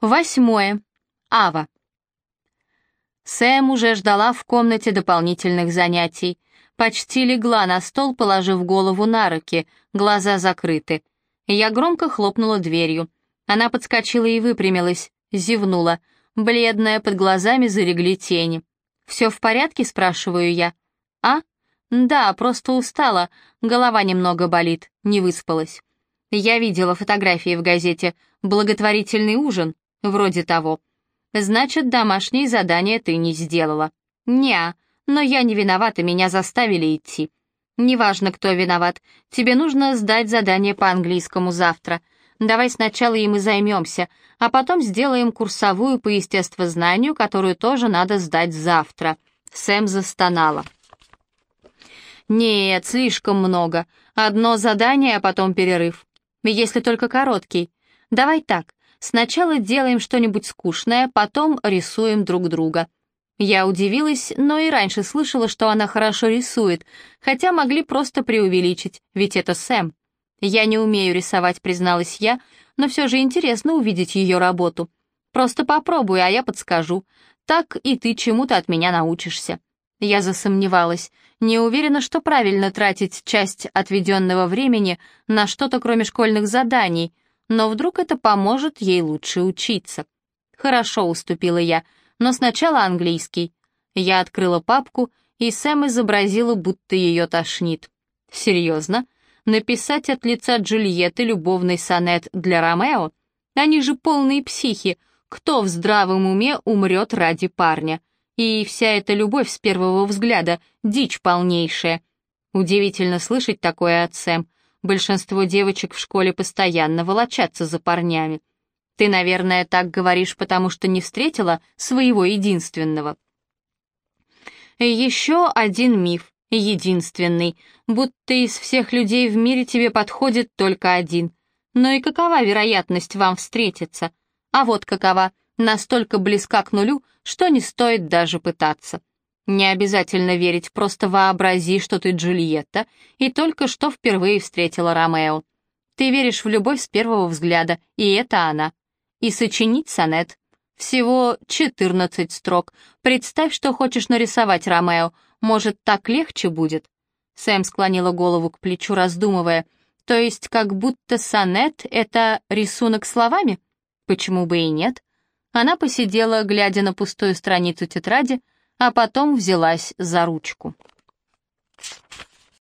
Восьмое. Ава. Сэм уже ждала в комнате дополнительных занятий. Почти легла на стол, положив голову на руки, глаза закрыты. Я громко хлопнула дверью. Она подскочила и выпрямилась, зевнула. Бледная, под глазами зарегли тени. «Все в порядке?» — спрашиваю я. «А? Да, просто устала. Голова немного болит, не выспалась». Я видела фотографии в газете. Благотворительный ужин. Вроде того. Значит, домашние задания ты не сделала. Неа, но я не виновата, меня заставили идти. Неважно, кто виноват. Тебе нужно сдать задание по английскому завтра. Давай сначала им и займемся, а потом сделаем курсовую по естествознанию, которую тоже надо сдать завтра. Сэм застонала. Нет, слишком много. Одно задание, а потом перерыв. Если только короткий. Давай так. Сначала делаем что-нибудь скучное, потом рисуем друг друга. Я удивилась, но и раньше слышала, что она хорошо рисует, хотя могли просто преувеличить, ведь это Сэм. Я не умею рисовать, призналась я, но все же интересно увидеть ее работу. Просто попробуй, а я подскажу. Так и ты чему-то от меня научишься. Я засомневалась. Не уверена, что правильно тратить часть отведенного времени на что-то кроме школьных заданий, но вдруг это поможет ей лучше учиться. «Хорошо», — уступила я, — «но сначала английский». Я открыла папку, и Сэм изобразила, будто ее тошнит. «Серьезно? Написать от лица Джульетты любовный сонет для Ромео? Они же полные психи. Кто в здравом уме умрет ради парня? И вся эта любовь с первого взгляда — дичь полнейшая. Удивительно слышать такое от Сэм. Большинство девочек в школе постоянно волочатся за парнями. Ты, наверное, так говоришь, потому что не встретила своего единственного. Еще один миф, единственный, будто из всех людей в мире тебе подходит только один. Но и какова вероятность вам встретиться? А вот какова, настолько близка к нулю, что не стоит даже пытаться. Не обязательно верить, просто вообрази, что ты Джульетта, и только что впервые встретила Ромео. Ты веришь в любовь с первого взгляда, и это она. И сочинить сонет. Всего 14 строк. Представь, что хочешь нарисовать Ромео. Может, так легче будет?» Сэм склонила голову к плечу, раздумывая. «То есть как будто сонет — это рисунок словами? Почему бы и нет?» Она посидела, глядя на пустую страницу тетради, а потом взялась за ручку.